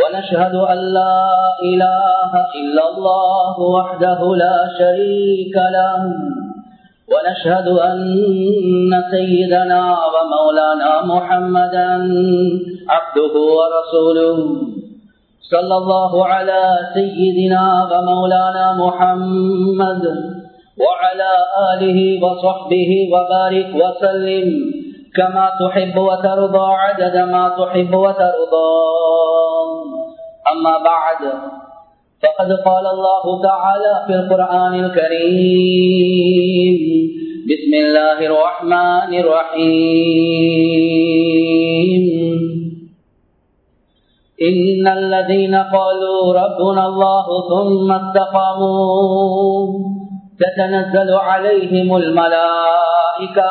ونشهد أن لا إله إلا الله وحده لا شريك له. ونشهد أن سيدنا ومولانا محمدا عبده ورسوله. صلى الله على سيدنا ومولانا محمد وعلى آله وصحبه وبارك وسلم. كما تحب وترضى عدد ما تحب وترضى. أما بعد فقد قال الله تعالى في القرآن الكريم بسم الله الرحمن الرحيم. إن الذين قالوا ربنا الله ثم استقاموا تتنزل عليهم الملائكة.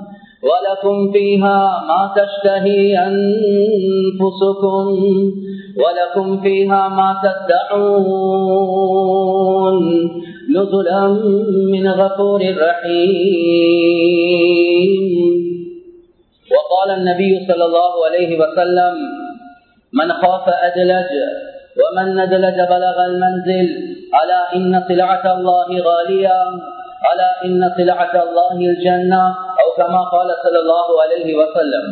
ولكم فيها ما تشتهي أنفسكم ولكم فيها ما تدعون نزلا من غفور رحيم. وقال النبي صلى الله عليه وسلم من خاف أدلج ومن ندلج بلغ المنزل ألا إن سلعة الله غالية؟ ألا إن سلعة الله الجنة؟ Comma கால சல்லாஹூ அலஹி வசல்லம்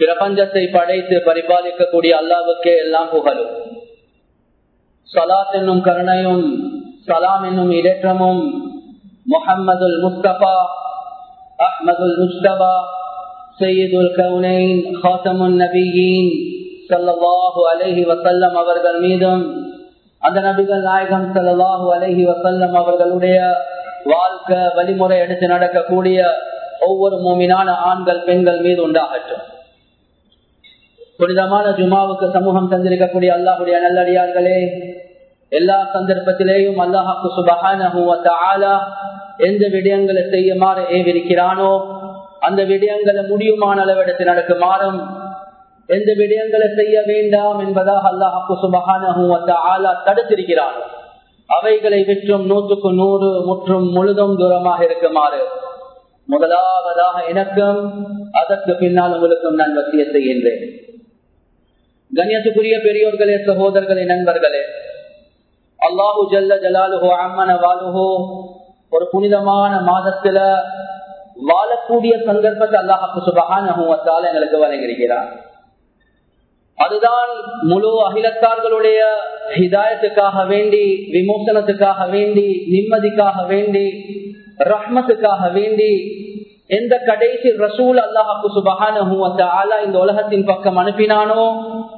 பிரபஞ்சத்தை படைத்து பரிபாலிக்கக்கூடிய அல்லாவுக்கே எல்லாம் புகழும். சலாத் என்னும் கருணையும் சலாம் என்னும் இடற்றமும் முகம்மது முஸ்தபா அஹமது முஸ்தபா சையீதுல் கவுனைன் ஹாசமுன் நபியின் சல்லாஹூ அலஹி வசல்லம் அவர்கள் மீதும் அந்த நபிகள் நாயகம் சல்லாஹூ அலஹி வசல்லம் அவர்களுடைய வாழ்க்கை வழிமுறை எடுத்து நடக்கக்கூடிய ஒவ்வொரு மூமினான ஆண்கள் பெண்கள் மீது உண்டாகட்டும். புனிதமான ஜுமாவுக்கு சமூகம் தந்திருக்கக்கூடிய அல்லாஹுடைய நல்லடியார்களே எல்லா சந்தர்ப்பத்திலேயும் அல்லாஹாக்கு சுபகான எந்த விடயங்களை செய்யுமாறு ஏவிருக்கிறானோ அந்த விடயங்களை முடியுமான அளவெடுத்து நடக்குமாறும் எந்த விடயங்களை செய்ய வேண்டாம் என்பதாக அல்லாஹாக்கு சுபகான தடுத்திருக்கிறானோ. அவைகளை விற்றும் நூற்றுக்கு நூறு முற்றும் முழுதும் தூரமாக இருக்குமாறு. முதலாவதாக எனக்கும் அதற்கு பின்னால் உங்களுக்கும் நான் வசிய செய்கின்றேன் கண்ணியத்துக்குரிய பெரியோர்களே சகோதரர்களே நண்பர்களே அல்லாஹு ஜல்ல ஜலாலுஹோ அம்மன வாலுஹோ ஒரு புனிதமான மாதத்துல வாழக்கூடிய சந்தர்ப்பத்தை அல்லாஹாக்கு சுபகான எங்களுக்கு வழங்கியிருக்கிறார். அதுதான் முழு அகிலத்தார்களுடைய ஹிதாயத்துக்காக வேண்டி விமோசனத்துக்காக வேண்டி நிம்மதிக்காக வேண்டி ரஹ்மத்துக்காக வேண்டி எந்த கடைசி ரசூல் அல்லாஹாக்கு சுபகான இந்த உலகத்தின் பக்கம் அனுப்பினானோ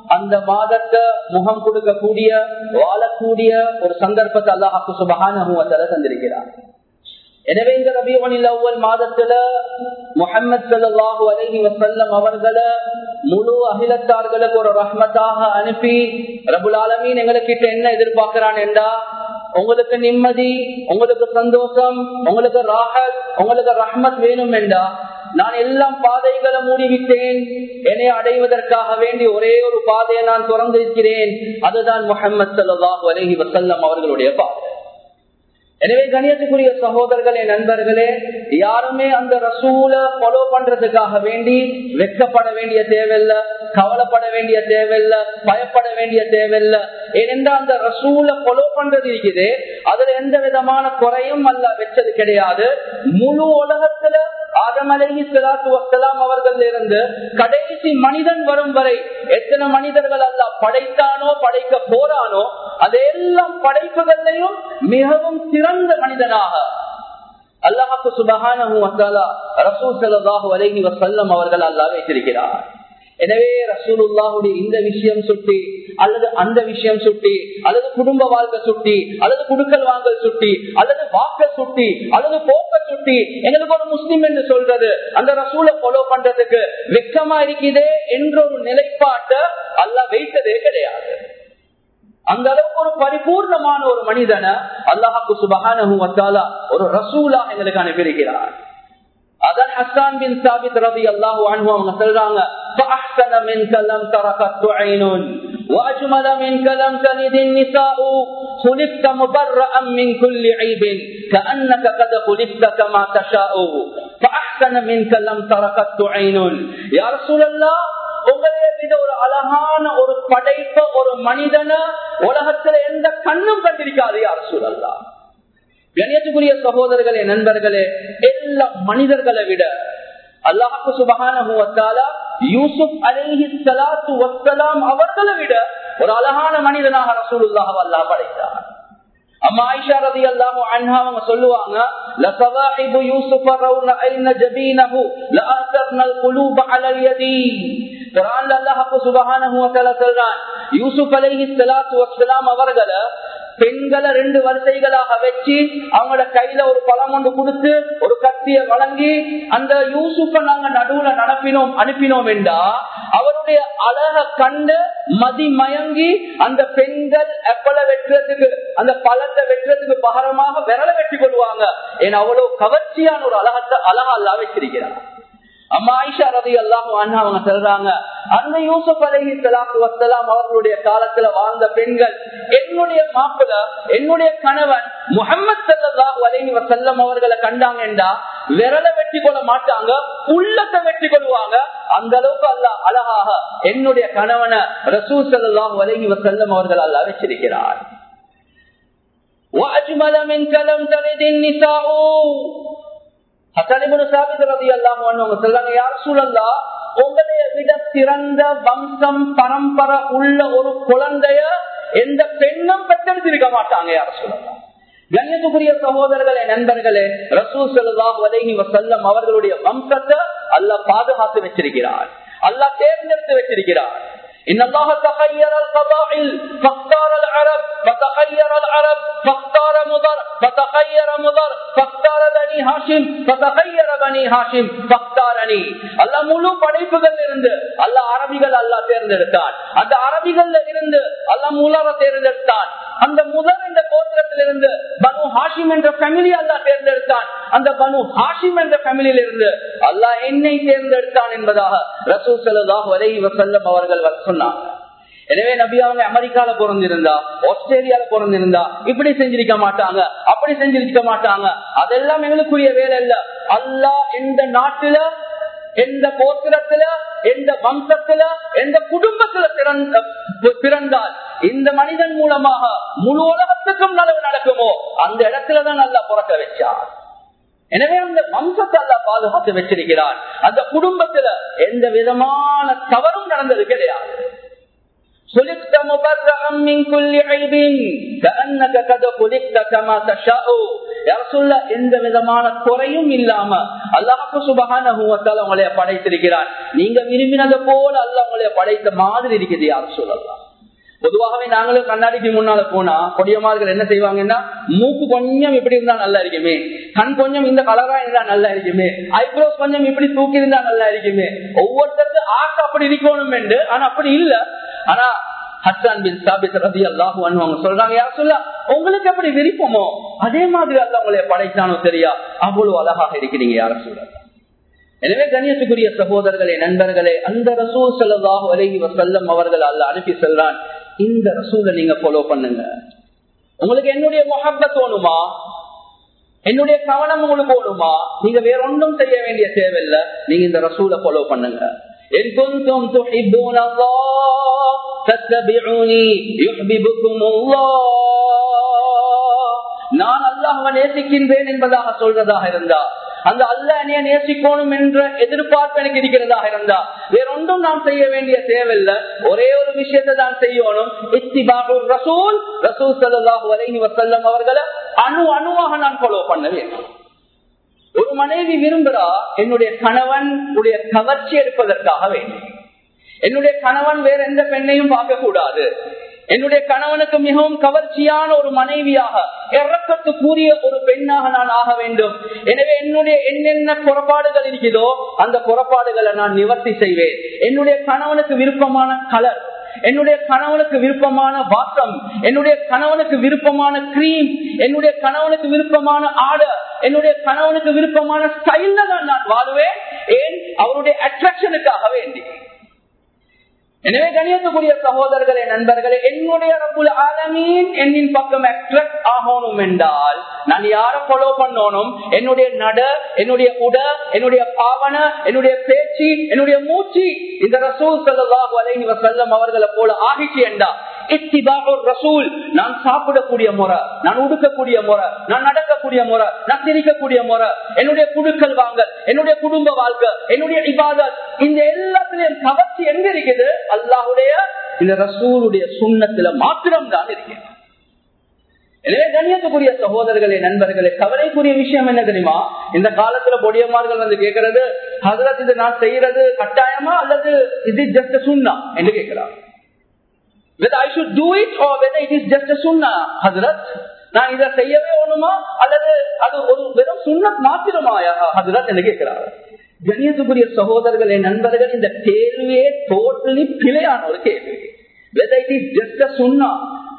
அந்த மாதத்தை முகம் கொடுக்கக்கூடிய வாழக்கூடிய ஒரு சந்தர்ப்பத்தை அல்லாஹாக்கு சுபகான தந்திருக்கிறார். எனவே இந்த ரபியவனில் ஒவ்வொரு மாதத்துல முகமது சல்லாஹூ அலஹி வசல்லம் அவர்களை முழு அகிலத்தார்களுக்கு ஒரு ரஹ்மத்தாக அனுப்பி ரபுல் ஆலமீன் எங்களுக்கிட்ட என்ன எதிர்பார்க்கிறான் என்றா உங்களுக்கு நிம்மதி உங்களுக்கு சந்தோஷம் உங்களுக்கு ராகத் உங்களுக்கு ரஹ்மத் வேணும் என்றா நான் எல்லாம் பாதைகளை மூடிவிட்டேன். என்னை அடைவதற்காக வேண்டி ஒரே ஒரு பாதையை நான் திறந்திருக்கிறேன். அதுதான் முகமது சல்லாஹூ அலஹி வசல்லம் அவர்களுடைய பாதை. எனவே கணியத்துக்குரிய சகோதரர்களே நண்பர்களே யாருமே அந்த ரசூல ஃபாலோ பண்றதுக்காக வேண்டி வெக்கப்பட வேண்டிய தேவையில்ல கவலைப்பட வேண்டிய தேவையில்ல பயப்பட வேண்டிய தேவையில்ல. ஏனென்றா அந்த ரசூல ஃபாலோ பண்றது இருக்குது. அதுல எந்த விதமான குறையும் அல்ல வச்சது கிடையாது. முழு உலகத்துல ஆதமலகி சிலாத்து வசலாம் அவர்கள் இருந்து கடைசி மனிதன் வரும் வரை எத்தனை மனிதர்கள் அல்ல படைத்தானோ படைக்க போறானோ அதெல்லாம் படைப்புகளையும் மிகவும் சிறந்த மனிதனாக அல்லாஹாக்கு சுபகான ரசூ ரசூல் வரை அலைஹி அவர்கள் அல்லாஹ் வைத்திருக்கிறார். எனவே ரசூலுல்லாஹுடைய இந்த விஷயம் சுட்டி அல்லது அந்த விஷயம் சுட்டி அல்லது குடும்ப வாழ்க்கை சுட்டி அல்லது குடுக்கல் வாங்கல் சுட்டி அல்லது வாக்க சுட்டி அல்லது போக்க சுட்டி எங்களுக்கு ஒரு முஸ்லிம் என்று சொல்றது அந்த ரசூலை ஃபாலோ பண்றதுக்கு வெக்கமா இருக்குதே என்ற ஒரு நிலைப்பாட்டை அல்லாஹ் வைத்ததே கிடையாது. அந்த அளவுக்கு ஒரு பரிபூர்ணமான ஒரு மனிதனை அல்லாஹாக்கு சுபகானு வந்தாலா ஒரு ரசூலா எங்களுக்கு அனுப்பியிருக்கிறார் அதான் ஹஸ்தான் பின் சாபித் ரவி அல்லாஹு அன்பு அவங்க சொல்றாங்க فأحسن منك لم تركت عين وأجمل منك لم تلد النساء خلقت مبرأ من كل عيب كأنك قد خلقت كما تشاء فأحسن منك لم تركت عين يا رسول الله உங்களைய விட ஒரு அழகான ஒரு படைப்ப ஒரு மனிதன உலகத்துல எந்த கண்ணும் கண்டிருக்காது யார் சூழல்லா கணியத்துக்குரிய சகோதரர்களே நண்பர்களே எல்லா மனிதர்களை விட அல்லாஹு சுபகான யூசுப் அலேஹி சலாத்து வசலாம் அவர்களை விட ஒரு அழகான மனிதனாக ரசூலுல்லாஹ் அல்லாஹ் படைத்தார். அம்மா ஆயிஷா ரதி அல்லாஹு அன்ஹா அவங்க சொல்லுவாங்க லசவாஹிபு யூசுஃப ரவுன ஐன ஜபீனஹு குலூப அலல் யதி குர்ஆன்ல அல்லாஹ் சுப்ஹானஹு வ தஆலா சொல்றான் வஸ்ஸலாம் அவர்களை பெண்களை ரெண்டு வரிசைகளாக வச்சு அவங்களோட கையில ஒரு பழம் ஒன்று கொடுத்து ஒரு கத்திய வழங்கி அந்த யூசுப்ப நாங்க நடுவுல நடப்பினோம் அனுப்பினோம் என்றா அவருடைய அழக கண்டு மதி மயங்கி அந்த பெண்கள் எப்பல வெட்டுறதுக்கு அந்த பழத்தை வெட்டுறதுக்கு பகரமாக விரல வெட்டி கொள்வாங்க. ஏன்னா அவ்வளவு கவர்ச்சியான ஒரு அழகத்தை அழகா அல்லா வச்சிருக்கிறார் அம்மா ஐஷா ரதி அல்லாஹும் அண்ணா அவங்க சொல்றாங்க அந்த யூசுப் அலஹி சலாத்து வசலாம் அவர்களுடைய காலத்துல வாழ்ந்த பெண்கள் என்னுடைய மாப்பிள என்னுடைய கணவன் முகமது சல்லாஹு அலஹி வசல்லம் அவர்களை கண்டாங்கண்டா? விரலை வெட்டி கொள்ள மாட்டாங்க உள்ளத்தை வெட்டி கொள்வாங்க அந்த அளவுக்கு அல்ல அழகாக என்னுடைய கணவனை ரசூல் செல்லாம் வலகி செல்லம் அவர்கள் அல்ல வச்சிருக்கிறார் உங்களைய விட சிறந்த வம்சம் பரம்பரை உள்ள ஒரு குழந்தைய எந்த பெண்ணும் பெற்றெடுத்திருக்க மாட்டாங்க யார் சொல்லலாம் கண்ணியத்துக்குரிய சகோதரர்களே நண்பர்களே ரசூ செல்வாஹ் வலைஹி வசல்லம் அவர்களுடைய வம்சத்தை அல்ல பாதுகாத்து வச்சிருக்கிறார் அல்ல தேர்ந்தெடுத்து வச்சிருக்கிறார் إن الله تخير القبائل فاختار العرب فتخير العرب فاختار مضر فتخير مضر فاختار بني هاشم فتخير بني هاشم فاختارني அல்ல முழு படைப்புகள் இருந்து அல்ல அரபிகள் அல்ல தேர்ந்தெடுத்தான் அந்த அரபிகள்ல இருந்து அல்ல முலர தேர்ந்தெடுத்தான் அந்த முதல் என்ற கோத்திரத்திலிருந்து பனு ஹாஷிம் என்ற ஃபேமிலி அல்லா தேர்ந்தெடுத்தான். அந்த பனு ஹாஷிம் என்ற ஃபேமிலியில இருந்து அல்லாஹ் என்னை தேர்ந்தெடுத்தான் என்பதாக ரசூ சல்லாஹ் வலை வசல்லம் அவர்கள் சொன்னார் எனவே நபி அவங்க அமெரிக்கால பிறந்திருந்தா ஆஸ்திரேலியால பிறந்திருந்தா இப்படி செஞ்சிருக்க மாட்டாங்க அப்படி செஞ்சிருக்க மாட்டாங்க. அதெல்லாம் எங்களுக்குரிய வேலை இல்ல அல்லா எந்த நாட்டுல எந்த கோத்திரத்துல எந்த வம்சத்துல எந்த குடும்பத்துல பிறந்த பிறந்தால் இந்த மனிதன் மூலமாக முழு உலகத்துக்கும் நலவு நடக்குமோ அந்த இடத்துலதான் நல்லா பிறக்க வச்சார் எனவே அந்த வம்சத்தை அல்ல பாதுகாத்து வச்சிருக்கிறான். அந்த குடும்பத்துல எந்த விதமான தவறும் நடந்தது கிடையாது. خلقت مبرأ من كل عيب كأنك قد خلقت كما تشاء يا رسول الله எந்த விதமான குறையும் இல்லாம அல்லாஹ்வு சுப்ஹானஹு வ தஆலா உங்களை படைத்திருக்கிறார் நீங்க விரும்பினது போல அல்லாஹ் உங்களை படைத்த மாதிரி இருக்குது யா ரசூலல்லாஹ் பொதுவாகவே நாங்களும் கண்ணாடிக்கு முன்னால போனா கொடியமார்கள் என்ன செய்வாங்கன்னா மூக்கு கொஞ்சம் இப்படி இருந்தா நல்லா இருக்குமே கண் கொஞ்சம் இந்த கலரா இருந்தா நல்லா இருக்குமே ஐப்ரோஸ் கொஞ்சம் இப்படி தூக்கி இருந்தா நல்லா இருக்குமே ஒவ்வொருத்தருக்கு ஆசை அப்படி இருக்கணும் என்று ஆனா அப்படி இல்ல ஆனா ஹசான் பின் சாபித் ரவி அல்லாஹு அவங்க சொல்றாங்க யார் சொல்ல உங்களுக்கு எப்படி விருப்பமோ அதே மாதிரி அல்ல உங்களை படைத்தானோ தெரியா? அவ்வளவு அழகாக இருக்கிறீங்க யார சொல்ல எனவே கணியத்துக்குரிய சகோதரர்களே நண்பர்களே அந்த ரசூல் சல்லாஹு அலஹி வசல்லம் அவர்கள் அல்ல அனுப்பி செல்றான். இந்த ரசூலை நீங்க ஃபாலோ பண்ணுங்க. உங்களுக்கு என்னுடைய முகப்ப தோணுமா என்னுடைய கவனம் உங்களுக்கு ஓடுமா நீங்க வேற ஒன்றும் செய்ய வேண்டிய தேவையில்லை. நீங்க இந்த ரசூலை ஃபாலோ பண்ணுங்க. إن كنتم تحبون الله فاتبعوني يحببكم الله நான் அல்லாஹ்வை நேசிக்கின்றேன் என்பதாக சொல்றதாக இருந்தா அந்த அல்ல என்னைய நேசிக்கணும் என்ற எதிர்பார்ப்பு எனக்கு இருக்கிறதாக இருந்தா வேற ஒன்றும் நாம் செய்ய வேண்டிய தேவையில்லை ஒரே ஒரு விஷயத்தை தான் செய்யணும் இத்திபாகுர் ரசூல் ரசூல் சல்லாஹூ அலஹி வசல்லம் அவர்களை அணு அணுவாக நான் ஃபாலோ பண்ண வேண்டும் ஒரு மனைவி விரும்புறா என்னுடைய கணவன் உடைய கவர்ச்சி எடுப்பதற்காக வேண்டும். என்னுடைய கணவன் வேற எந்த பெண்ணையும் பார்க்க கூடாது என்னுடைய கணவனுக்கு மிகவும் கவர்ச்சியான ஒரு மனைவியாக இறக்கத்துக்குரிய ஒரு பெண்ணாக நான் ஆக வேண்டும். எனவே என்னுடைய என்னென்ன புறப்பாடுகள் இருக்குதோ அந்த புறப்பாடுகளை நான் நிவர்த்தி செய்வேன். என்னுடைய கணவனுக்கு விருப்பமான கலர் என்னுடைய கணவனுக்கு விருப்பமான வாக்கம் என்னுடைய கணவனுக்கு விருப்பமான கிரீம் என்னுடைய கணவனுக்கு விருப்பமான ஆடை என்னுடைய கணவனுக்கு விருப்பமான ஸ்டைல்ல தான் நான் வாழுவேன். ஏன்? அவருடைய அட்ராக்ஷனுக்காக வேண்டி. எனவே கணியத்துக்குரிய சகோதரர்களே நண்பர்களே என்னுடைய ரப்புல ஆலமீன் என்னின் பக்கம் அட்ராக்ட் ஆகணும் என்றால் நான் யார ஃபாலோ பண்ணணும்? என்னுடைய நட என்னுடைய உட என்னுடைய பாவன என்னுடைய பேச்சு என்னுடைய மூச்சு. இந்த ரசூல் சல்லாஹூ அலைஹி வசல்லம் அவர்களை போல ஆகிச்சு என்றா? ரசூல் நான் சாப்பிடக்கூடிய முறை நான் உடுக்கக்கூடிய முறை நான் நடக்கக்கூடிய முறை நான் சிரிக்கக்கூடிய முறை என்னுடைய குடுக்கல் வாங்க என்னுடைய குடும்ப வாழ்க்கை என்னுடைய இபாதத் இந்த எல்லாத்திலையும் கவர்ச்சி எங்க இருக்குது? அல்லாஹுடைய இந்த ரசூலுடைய சுண்ணத்துல மாத்திரம் தான் இருக்கிறது. எனவே கண்ணியத்துக்குரிய சகோதரர்களே நண்பர்களே கவலைக்குரிய விஷயம் என்ன தெரியுமா? இந்த காலத்துல பொடியமார்கள் வந்து கேட்கறது ஹசரத் இது நான் செய்யறது கட்டாயமா? அல்லது இது ஜஸ்ட் சுண்ணா என்று கேட்கிறார். Whether I should do it or whether it is just a sunnah, Hazrat. நான் இதை செய்யவே ஒண்ணுமா? அல்லது அது ஒரு வெறும் சுண்ணத் மாத்திரமாயா? ஹசரத் என்று கேட்கிறார். கணியத்துக்குரிய சகோதரர்களே நண்பர்கள் இந்த கேள்வியே டோட்டலி பிழையான ஒரு கேள்வி. whether it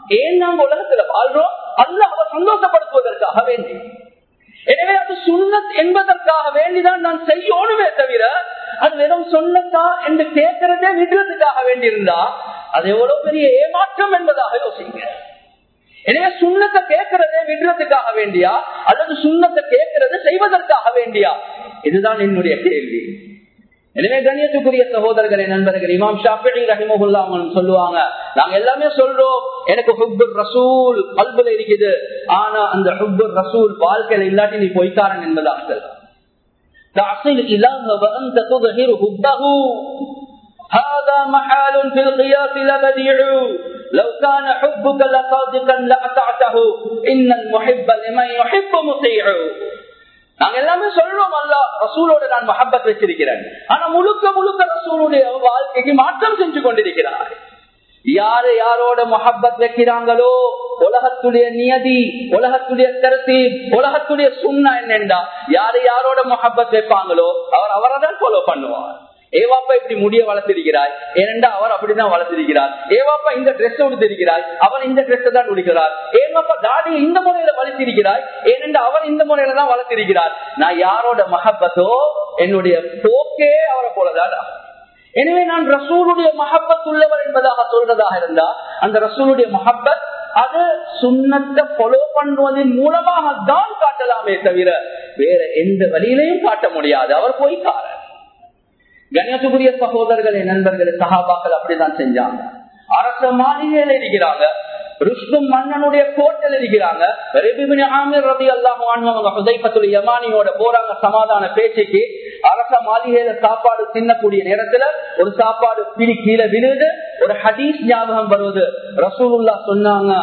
ஏன் நாங்க உலகத்துல வாழ்றோம்? அல்ல அவர் சந்தோஷப்படுத்துவதற்காக வேண்டி. எனவே அது சுண்ணத் என்பதற்காக வேண்டிதான் நான் செய்யணுமே தவிர அது வெறும் சொன்னதா என்று கேட்கறதே விடுறதுக்காக வேண்டியிருந்தா அது எவ்வளவு பெரிய ஏமாற்றம் என்பதாக யோசிங்க. எனவே சுண்ணத்தை கேட்கறதே விடுறதுக்காக வேண்டியா? அல்லது சுண்ணத்தை கேட்கறது செய்வதற்காக வேண்டியா? இதுதான் என்னுடைய கேள்வி எனவே கண்ணியத்துக்குரிய சகோதரர்களே நண்பர்கள் இமாம் ஷாஃபி ரஹிமகுல்லா அவங்க சொல்லுவாங்க நாங்க எல்லாமே சொல்றோம் எனக்கு ஹுப்புர் ரசூல் கல்புல இருக்குது ஆனா அந்த ஹுப்புர் ரசூல் வாழ்க்கையில இல்லாட்டி நீ பொய்க்காரன் என்பதாக تعصي الإله وأنت تظهر حبه هذا محال في القياس لبديع لو كان حبك لصادقا لأطعته إن المحب لمن يحب مطيع நாங்க எல்லாமே சொல்றோம் அல்ல ரசூலோட நான் மஹப்பத் வச்சிருக்கிறேன். ஆனா முழுக்க முழுக்க ரசூலுடைய வாழ்க்கைக்கு மாற்றம் செஞ்சு கொண்டிருக்கிறார். யாரு யாரோட மொஹப்பத் வைக்கிறாங்களோ உலகத்துடைய நியதி உலகத்துடைய கருத்து உலகத்துடைய சுண்ணா என்னென்றா யாரு யாரோட மொஹப்பத் வைப்பாங்களோ அவர் அவரை தான் ஃபாலோ பண்ணுவார். ஏவாப்பா இப்படி முடிய வளர்த்திருக்கிறாய்? ஏனென்றா அவர் அப்படிதான் வளர்த்திருக்கிறார். ஏவாப்பா இந்த ட்ரெஸ் உடுத்திருக்கிறாய்? அவர் இந்த ட்ரெஸ் தான் உடுக்கிறார். ஏமாப்பா தாடியை இந்த முறையில வளர்த்திருக்கிறாய்? ஏனென்றா அவர் இந்த முறையில தான் வளர்த்திருக்கிறார். நான் யாரோட மகப்பத்தோ என்னுடைய போக்கே அவரை போலதான் எனவே நான் ரசூலுடைய மஹப்பத் உள்ளவர் என்பதாக சொல்றதாக இருந்தா அந்த ரசூலுடைய மஹப்பத் அது சுண்ணத்தை ஃபாலோ பண்ணுவதன் மூலமாக தான் காட்டலாமே தவிர வேற எந்த வழியிலையும் காட்ட முடியாது. அவர் போய்க்காரர். கணேசபுரிய சகோதரர்களே நண்பர்களே சகாபாக்கள் அப்படிதான் செஞ்சாங்க. அரச மாளிகையில இருக்கிறாங்க. ருஷ்டும் மன்னனுடைய கோட்டையில் இருக்கிறாங்க. போறாங்க சமாதான பேச்சுக்கு. அரச மாளிகையில சாப்பாடு தின்னக்கூடிய நேரத்துல ஒரு சாப்பாடு பிடி கீழே விழுது ஒரு ஹதீஸ் ஞாபகம் வருவது. ரசூலுல்லா சொன்னாங்க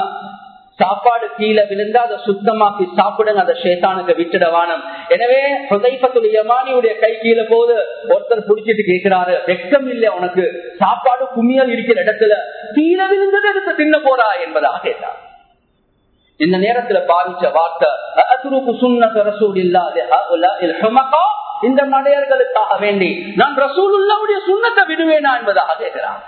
சாப்பாடு கீழே விழுந்தா அதை சுத்தமாக்கி சாப்பிடுங்க அதை ஷேத்தானுக்கு விட்டுடவானம் எனவே ஹுதைபத்துல் யமானியுடைய கை கீழே போது ஒருத்தர் புடிச்சிட்டு கேட்கிறாரு வெக்கம் இல்ல உனக்கு சாப்பாடு குமியல் இருக்கிற இடத்துல கீழே விழுந்தது எடுத்து தின்ன போறா என்பதாக கேட்டார். இந்த நேரத்துல பாதிச்ச வார்த்தை இந்த மடையர்களுக்காக வேண்டி நான் ரசூலுல்லாவுடைய சுண்ணத்தை விடுவேனா என்பதாக கேட்கிறான்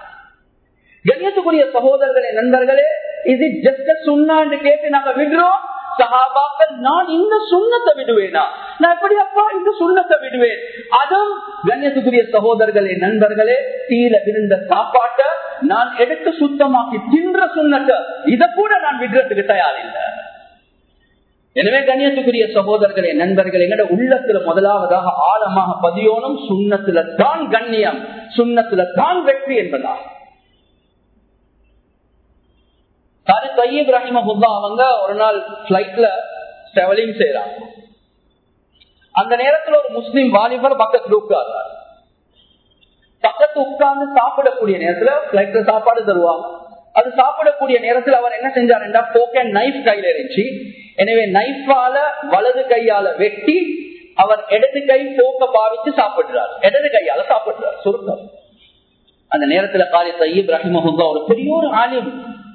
கண்ணியத்துக்குரிய சகோதரர்களே நண்பர்களே இது ஜஸ்ட சுண்ணான்னு கேட்டு நாங்க விடுறோம்? சகாபாக்கள் நான் இந்த சுண்ணத்தை விடுவேனா? நான் எப்படி அப்பா இந்த சுண்ணத்தை விடுவேன்? அதுவும் கண்ணியத்துக்குரிய சகோதரர்களே நண்பர்களே தீல விருந்த சாப்பாட்டை நான் எடுத்து சுத்தமாக்கி தின்ற சுண்ணத்தை இதை கூட நான் விடுறதுக்கு தயாரில்லை எனவே கண்ணியத்துக்குரிய சகோதரர்களே நண்பர்கள் எங்கட உள்ளத்துல முதலாவதாக ஆழமாக பதியோனும் சுண்ணத்துல தான் கண்ணியம் சுண்ணத்துல தான் வெற்றி என்பதாகும். சாரி தையீப் ரஹிமஹுல்லா அவங்க ஒரு நாள் பிளைட்ல டிராவலிங் செய்யறாங்க அந்த நேரத்துல ஒரு முஸ்லீம் வாலிபர் பக்கத்துல உட்கார்றார். பக்கத்து உட்கார்ந்து சாப்பிடக்கூடிய நேரத்துல பிளைட்ல சாப்பாடு தருவாங்க. அது சாப்பிடக்கூடிய நேரத்தில் அவர் என்ன செஞ்சாருன்னா போக் நைஃப் கையில இருந்துச்சு. எனவே நைஃபால வலது கையால வெட்டி அவர் இடது கை போக்க பாவித்து சாப்பிடுறார். இடது கையால சாப்பிடுறார் சுருக்கம். அந்த நேரத்துல காலி தையீப் ரஹிமஹுல்லா ஒரு பெரிய ஒரு ஆலிம்.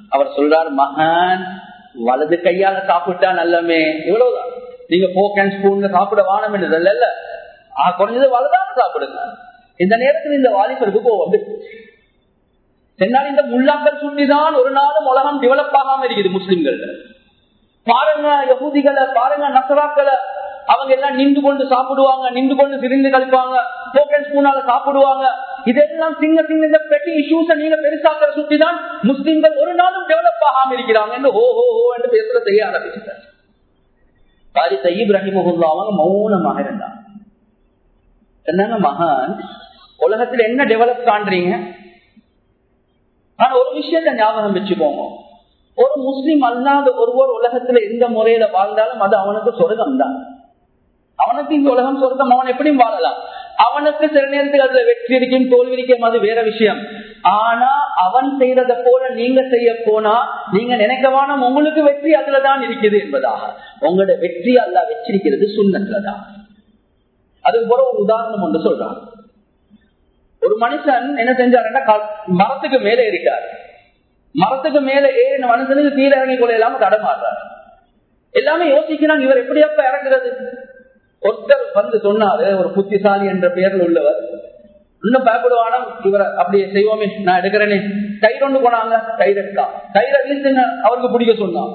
அவர் சொல்றார் மகான் வலது கையால சாப்பிட்டா நல்லமே. இவ்வளவுதான். நீங்க போக் அண்ட் ஸ்பூன்ல சாப்பிட வானம் இல்ல? இல்ல குறைஞ்சது வலதான சாப்பிடுங்க. இந்த நேரத்தில் இந்த வாலிபருக்கு கோவம் வந்து என்னால் இந்த முல்லாக்கள் சுண்டிதான் ஒரு நாளும் உலகம் டெவலப் ஆகாம இருக்குது முஸ்லிம்கள். பாருங்க யகுதிகளை பாருங்க நசராக்களை. அவங்க எல்லாம் நின்று கொண்டு சாப்பிடுவாங்க நின்று கொண்டு சிரிந்து கழிப்பாங்க. டோக்கன் ஸ்பூனால சாப்பிடுவாங்க. இதெல்லாம் சிங்க சிங்க இந்த பெட்டி இஷ்யூஸ நீங்க பெருசாக்கிற சுட்டிதான் முஸ்லிம்கள் ஒரு நாளும் டெவலப் ஆகாம இருக்கிறாங்க. என்று ஹோ ஹோ ஹோ என்று பேசுற செய்ய ஆரம்பிச்சுட்டார் காரி சயீப் அவங்க மௌனமாக இருந்தாங்க. என்னங்க மகான்? உலகத்துல என்ன டெவலப் காண்றீங்க ஆனா ஒரு விஷயத்த ஞாபகம் வச்சுக்கோங்க. ஒரு முஸ்லிம் அல்லாத ஒருவர் உலகத்துல எந்த முறையில வாழ்ந்தாலும் அது அவனுக்கு சொர்க்கம் தான் அவனுக்கு இந்த உலகம் சொர்க்கம் அவன் எப்படியும் வாழலாம். அவனுக்கு சில நேரத்துக்கு அதுல வெற்றி இருக்கும் தோல்வி இருக்கும் அது வேற விஷயம். ஆனா அவன் செய்யறத போல நீங்க செய்ய போனா நீங்க நினைக்கவான உங்களுக்கு வெற்றி அதுலதான் இருக்குது என்பதாக. உங்களோட வெற்றி அல்ல வச்சிருக்கிறது சுண்ணத்துலதான் அதுக்கு போல ஒரு உதாரணம் ஒன்று சொல்றான். ஒரு மனுஷன் என்ன செஞ்சாருன்னா மரத்துக்கு மேல ஏறிட்டார். மரத்துக்கு மேல ஏறின மனுஷனுக்கு கீழே இறங்கி கொள்ள இல்லாம தடமாடுறார். எல்லாமே யோசிக்கிறான் இவர் எப்படி அப்ப இறங்குறது? ஒருத்தர் வந்து சொன்னாரு ஒரு புத்திசாலி என்ற பெயரில் உள்ளவர். இன்னும் பயப்படுவானா? இவரை அப்படியே செய்வோமே நான் எடுக்கிறேனே. கயிறு ஒன்று போனாங்க கயிறு எடுத்தா. கயிறை வீசுங்க அவருக்கு பிடிக்க சொன்னான்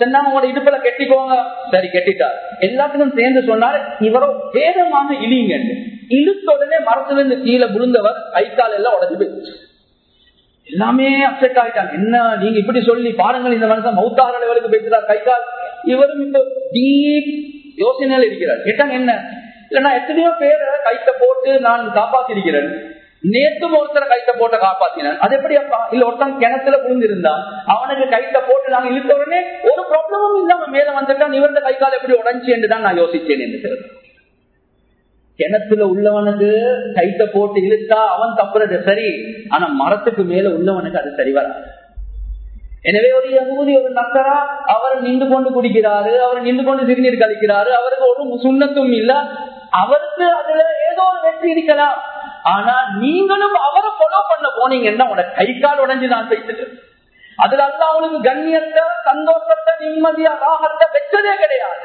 சொன்னாங்க உங்களோட இடுப்புல கெட்டிக்கோங்க. சரி கெட்டிட்டார். எல்லாத்துக்கும் சேர்ந்து சொன்னாரு இவரோ வேதமாக இழிங்க இழுத்த உடனே மரத்துல இருந்து கீழே விழுந்தவர் கைக்கால் எல்லாம் உடஞ்சு போயிடுச்சு. எல்லாமே அப்செட் ஆயிட்டாங்க. என்ன நீங்க இப்படி சொல்லி பாருங்கள் இந்த மனுஷன் மௌத்தார லெவலுக்கு பேசுறார். கால் இவரும் இப்போ டீப் யோசனையில் இருக்கிறார். கேட்டாங்க என்ன? இல்ல நான் எத்தனையோ பேரை கைத்த போட்டு நான் காப்பாத்திருக்கிறேன். நேற்றும் ஒருத்தரை கைத்த போட்ட காப்பாத்தினேன். அது எப்படி அப்பா? இல்ல ஒருத்தன் கிணத்துல புரிஞ்சிருந்தான் அவனுக்கு கைத்த போட்டு நாங்க இழுத்த உடனே ஒரு ப்ராப்ளமும் இல்லாம மேல வந்துட்டான் இவரது கை கால் எப்படி உடஞ்சி என்று தான் நான் யோசிச்சேன் என்று கிணத்துல உள்ளவனுக்கு கைத்த போட்டு இழுத்தா அவன் தப்புறது சரி. ஆனா மரத்துக்கு மேல உள்ளவனுக்கு அது சரி வராது. எனவே ஒரு யகுதி ஒரு நக்கரா அவர் நின்று கொண்டு குடிக்கிறாரு அவர் நின்று கொண்டு சிறுநீர் கழிக்கிறாரு அவருக்கு ஒரு சுண்ணத்தும் இல்ல அவருக்கு அதுல ஏதோ ஒரு வெற்றி இருக்கலாம். ஆனா நீங்களும் அவரை ஃபாலோ பண்ண போனீங்கன்னா உனக்கு கை கால் உடஞ்சுதான் போயிட்டு அதுல அல்ல அவனுக்கு கண்ணியத்தை சந்தோஷத்தை நிம்மதியா ராகத்தை வச்சதே கிடையாது.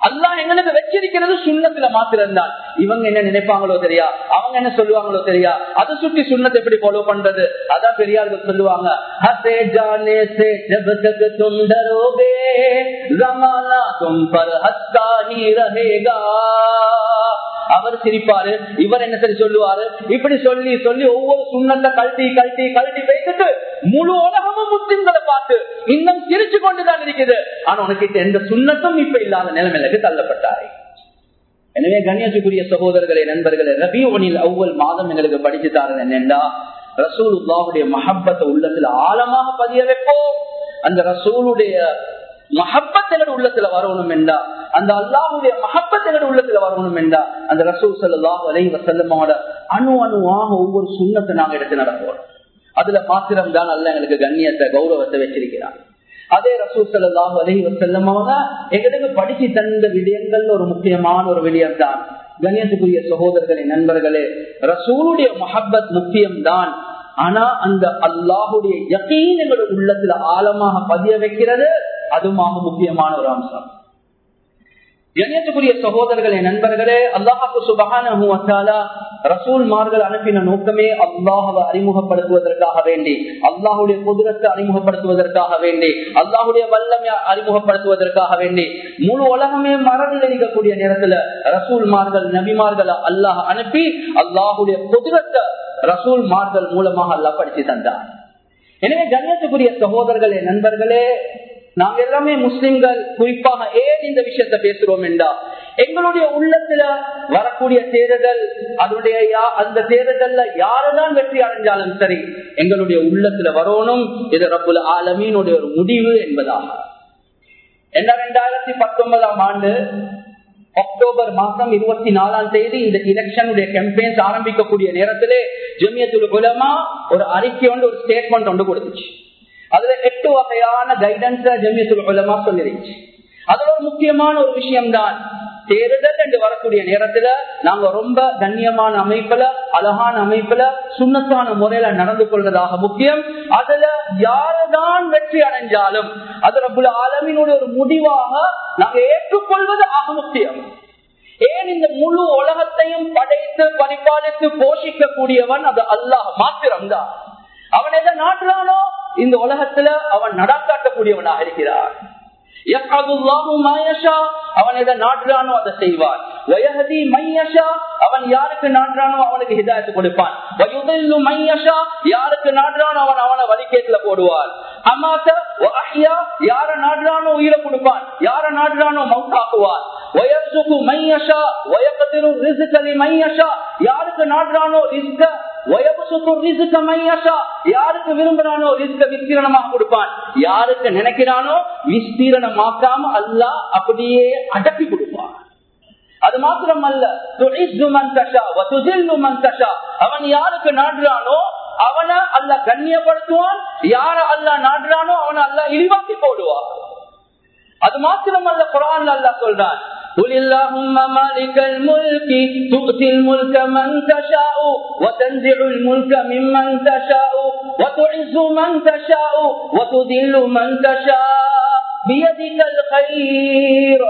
அல்லா எங்களுக்கு வச்சிருக்கிறது சுண்ணத்துல மாத்திருந்தால் இவங்க என்ன நினைப்பாங்களோ தெரியா? அவங்க என்ன சொல்லுவாங்களோ தெரியா? அதை சுற்றி சுண்ணத்தை எப்படி ஃபாலோ பண்றது? அதான் பெரியார்கள் சொல்லுவாங்க ஹசே ஜானே சே ஜப் தக் தும் டரோகே ஜமானா தும் பர் ஹஸ்தா ரஹேகா. அவர் சிரிப்பாரு இவர் என்ன சொல்லுவாரு? இப்படி சொல்லி சொல்லி ஒவ்வொரு சுண்ணத்தை கழட்டி கழட்டி கழட்டி வைத்துட்டு முழு உலகமும் முஸ்லிம்களை பார்த்து இன்னும் சிரிச்சு கொண்டுதான் இருக்குது. ஆனா உனக்கு எந்த சுண்ணத்தும் இப்ப இல்லாத நிலைமையிலுக்கு தள்ளப்பட்டாரு. எனவே கண்ணியத்துக்குரிய சகோதரர்களே நண்பர்களே ரபி ஒனில் ஒவ்வொரு மாதம் எங்களுக்கு படிச்சு தாரது என்னென்னா ரசூல் உல்லாவுடைய மஹப்பத்தை உள்ளத்துல ஆழமாக பதிய வைப்போம். அந்த ரசூலுடைய மஹப்பத்தகட உள்ளத்துல வரணும் என்றா? அந்த அல்லாஹுடைய மஹப்பத்தகட உள்ளத்துல வரணும் என்றா? அந்த ரசூல் சல்லாஹ் அலை வசல்லமோட அணு அணுவாக ஒவ்வொரு சுண்ணத்தை நாங்க எடுத்து நடப்போம் அதுல மாத்திரம் தான் அல்ல எங்களுக்கு கண்ணியத்தை கௌரவத்தை வச்சிருக்கிறான். அதே ரசூல் சல்லாஹ் அலை வசல்லமாக எங்களுக்கு படிச்சு தந்த விடயங்கள் ஒரு முக்கியமான ஒரு விடயம் தான் கண்ணியத்துக்குரிய சகோதரர்களே நண்பர்களே ரசூலுடைய மஹப்பத் முக்கியம்தான். ஆனா அந்த அல்லாஹுடைய யக்கீன் எங்களுடைய உள்ளத்துல ஆழமாக பதிய வைக்கிறது. அதுமாக முக்கியமான ஒரு அம்சம். கண்ணியத்துக்குரிய சகோதரர்களே நண்பர்களே அல்லாஹாக்கு சுபகான ரசூல்மார்கள் அனுப்பின நோக்கமே அல்லாஹாவை அறிமுகப்படுத்துவதற்காக வேண்டி அல்லாஹுடைய குதிரத்தை அறிமுகப்படுத்துவதற்காக வேண்டி அல்லாஹுடைய வல்லமை அறிமுகப்படுத்துவதற்காக வேண்டி முழு உலகமே மரபில் இருக்கக்கூடிய நேரத்துல ரசூல்மார்கள் நபிமார்கள் அல்லாஹ் அனுப்பி அல்லாஹுடைய குதிரத்தை ரசூல்மார்கள் மூலமாக அல்லாஹ் படிச்சு தந்தார் எனவே கண்ணியத்துக்குரிய சகோதரர்களே நண்பர்களே நாங்க எல்லாமே முஸ்லிம்கள் குறிப்பாக ஏன் இந்த விஷயத்த பேசுறோம் என்றா எங்களுடைய உள்ளத்துல வரக்கூடிய தேர்தல் அதனுடைய அந்த தேர்தல்ல யாருதான் வெற்றி அடைஞ்சாலும் சரி எங்களுடைய உள்ளத்துல வரணும் இது ரப்புல ஆலமீனுடைய ஒரு முடிவு என்பதாக. என்ன ரெண்டாயிரத்தி பத்தொன்பதாம் ஆண்டு அக்டோபர் மாசம் இருபத்தி நாலாம் தேதி இந்த எலெக்ஷனுடைய கேம்பெயின்ஸ் ஆரம்பிக்கக்கூடிய நேரத்திலே ஜமியத்துல் உலமா ஒரு அறிக்கை ஒன்று ஒரு ஸ்டேட்மெண்ட் ஒன்று கொடுத்துச்சு. அதுல எட்டு வகையான கைடன்ஸ் ஜமியத்துல் உலமா சொல்லிருச்சு. அதுல ஒரு முக்கியமான ஒரு விஷயம் தான் தேர்தல் என்று வரக்கூடிய நேரத்துல நாங்க ரொம்ப கண்ணியமான அமைப்புல அழகான அமைப்புல சுண்ணத்தான முறையில நடந்து கொள்வதாக முக்கியம். அதுல யாருதான் வெற்றி அடைஞ்சாலும் அது ரபுல் ஆலமினுடைய ஒரு முடிவாக நாங்க ஏற்றுக்கொள்வது ஆக முக்கியம். ஏன் இந்த முழு உலகத்தையும் படைத்து பரிபாலித்து போஷிக்க கூடியவன் அது அல்லாஹ் மாத்திரம்தான். அவன் எதை நாட்டுறானோ இந்த உலகத்துல அவன் நடாக்காட்டக்கூடியவனாக இருக்கிறான். அவன் எதை நாட்டுறானோ அதை செய்வான். வயகதி மையஷா அவன் யாருக்கு நாடுறானோ அவனுக்கு ஹிதாயத்து கொடுப்பான். யாருக்கு நாடுறானோ அவன் அவனை வலிக்கேட்டுல போடுவான். அமாத்த யார நாடுறானோ உயிரை கொடுப்பான். யார நாடுறானோ மவுத்தாக்குவான் வயசுக்கு மையஷா வயக்கத்திரு மையஷா யாருக்கு நாடுறானோ ரிஸ்க யாருக்கு விரும்புறானோ ரிஸ்க விஸ்தீரணமாக கொடுப்பான். யாருக்கு நினைக்கிறானோ விஸ்தீரணமாக்காம அல்ல அப்படியே அடக்கி கொடுப்பான். அது மாத்திரம் அல்ல அவன் யாருக்கு நாடுறானோ அவனை அல்ல கண்ணியப்படுத்துவான். யார அல்ல நாடுறானோ அவனை அல்ல இழிவாக்கி போடுவான். அது மாத்திரம் அல்ல குரான் அல்ல சொல்றான். قل اللهم مالك الملك تؤتي الملك من تشاء وتنزع الملك ممن تشاء وتعز من تشاء وتذل من تشاء بيدك الخير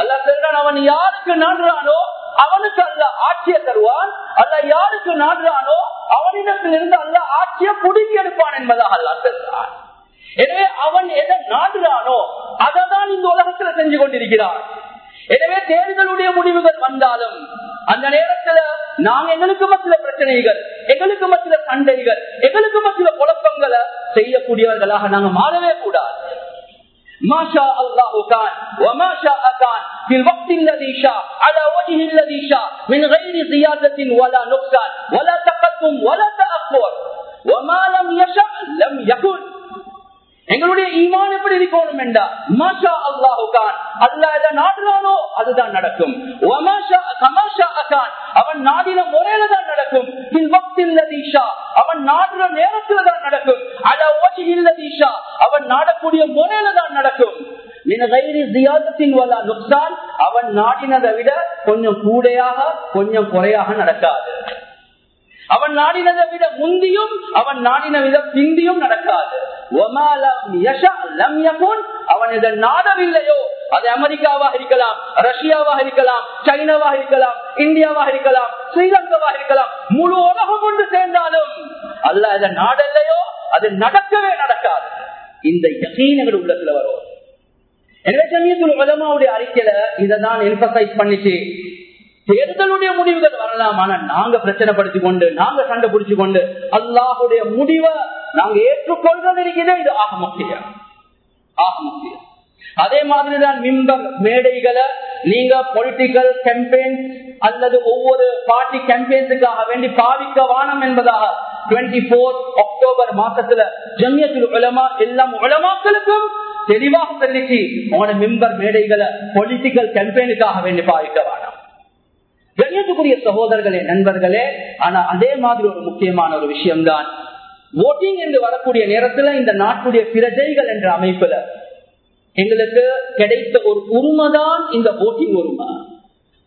அல்ல சொல்றான் அவன் யாருக்கு நாடுறானோ அவனுக்கு அல்ல ஆட்சியை தருவான் அல்ல யாருக்கு நாடுறானோ அவனிடத்திலிருந்து அல்ல ஆட்சியை புடுங்கி எடுப்பான் என்பதாக அல்ல சொல்றான் எனவே அவன் எதை நாடுறானோ அதை தான் இந்த உலகத்துல செஞ்சு கொண்டிருக்கிறான் எனவே தேர்தலுடைய முடிவுகள் வந்தாலும் அந்த நேரத்துல நாங்க எங்களுக்கு மத்திய பிரச்சனைகள் எங்களுக்கு மத்திய சண்டைகள் எங்களுக்கு மத்திய குழப்பங்களை செய்யக்கூடியவர்களாக நாங்க மாறவே கூடாது ما شاء الله كان وما شاء كان في الوقت الذي شاء على وجه الذي شاء من غير زيادة ولا نقصان ولا تقدم ولا تأخر وما لم يشاء لم يكن எங்களுடைய ஈமான் எப்படி இருக்கணும் என்றா மாஷா அல்லாஹு அல்லா எதை நாடுறானோ அதுதான் நடக்கும். அவன் நாடின முறையில தான் நடக்கும். அவன் நாடுற நேரத்துல தான் நடக்கும். அல ஓச்சி இல்லதீஷா அவன் நாடக்கூடிய முறையில தான் நடக்கும். அவன் நாடினதை விட கொஞ்சம் கூடையாக கொஞ்சம் குறையாக நடக்காது. அவன் நாடினதை விட முந்தியும் அவன் நாடின வித பிந்தியும் நடக்காது. அவன் இதை நாடவில்லையோ அது அமெரிக்காவாக இருக்கலாம் ரஷ்யாவாக இருக்கலாம் சைனாவாக இருக்கலாம் இந்தியாவாக இருக்கலாம் ஸ்ரீலங்காவாக இருக்கலாம் முழு உலகம் கொண்டு சேர்ந்தாலும் அல்ல இதை நாடல்லையோ அது நடக்கவே நடக்காது. இந்த யசீனங்கள் உள்ளத்துல வரும். எனவே சமயத்தில் உலமாவுடைய அறிக்கையில இதை தான் எம்பசைஸ் பண்ணிச்சு. தேர்தலுடைய முடிவுகள் வரலாம். ஆனா நாங்க பிரச்சனைப்படுத்தி கொண்டு நாங்க சண்டை பிடிச்சு கொண்டு அல்லாஹுடைய முடிவை நாங்க ஏற்றுக்கொள்றது இருக்கிறதே இது ஆக முக்கியம். ஆக முக்கியம். அதே மாதிரிதான் மிம்பர் மேடைகளை நீங்க பொலிட்டிக்கல் கேம்பெயின் அல்லது ஒவ்வொரு பார்ட்டி கேம்பெயின்ஸுக்காக வேண்டி பாவிக்க வானம் என்பதாக டுவெண்ட்டி போர் அக்டோபர் மாசத்துல ஜம்யத்தில் உலமா எல்லாம் உலமாக்களுக்கும் தெளிவாக தெரிவிச்சு உங்களோட மிம்பர் மேடைகளை பொலிட்டிக்கல் கேம்பெயினுக்காக வேண்டி பாவிக்க வானம். கண்ணியத்துக்குரிய சகோதரர்களே நண்பர்களே ஆனா அதே மாதிரி ஒரு முக்கியமான ஒரு விஷயம்தான். ஓட்டிங் என்று வரக்கூடிய நேரத்துல இந்த நாட்டுடைய பிரஜைகள் என்ற அமைப்புல எங்களுக்கு கிடைத்த ஒரு உரிமைதான் இந்த ஓட்டிங் உரிமை.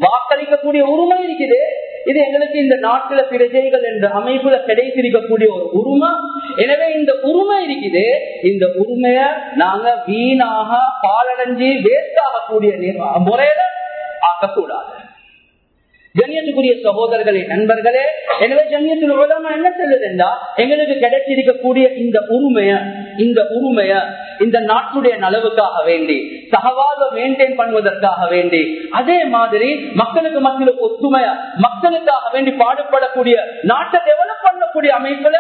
வாக்களிக்கக்கூடிய உரிமை இருக்குது. இது எங்களுக்கு இந்த நாட்டுல பிரஜைகள் என்ற அமைப்புல கிடைத்திருக்கக்கூடிய ஒரு உரிமை. எனவே இந்த உரிமை இருக்குது. இந்த உரிமைய நாங்க வீணாக பாலடைஞ்சு வேஸ்ட் ஆகக்கூடிய முறையில ஆக்கக்கூடாது. கண்ணியத்துக்குரிய சகோதரர்களே நண்பர்களே எனவே ஜன்யத்தில் என்ன சொல்லுதுண்டா எங்களுக்கு கிடைச்சிருக்கக்கூடிய இந்த உரிமைய இந்த உரிமைய இந்த நாட்டுடைய நலவுக்காக வேண்டி சகவாத மெயின்டைன் பண்ணுவதற்காக வேண்டி அதே மாதிரி மக்களுக்கு மக்களுக்கு ஒத்துமைய மக்களுக்காக வேண்டி பாடுபடக்கூடிய நாட்டை டெவலப் பண்ணக்கூடிய அமைப்புல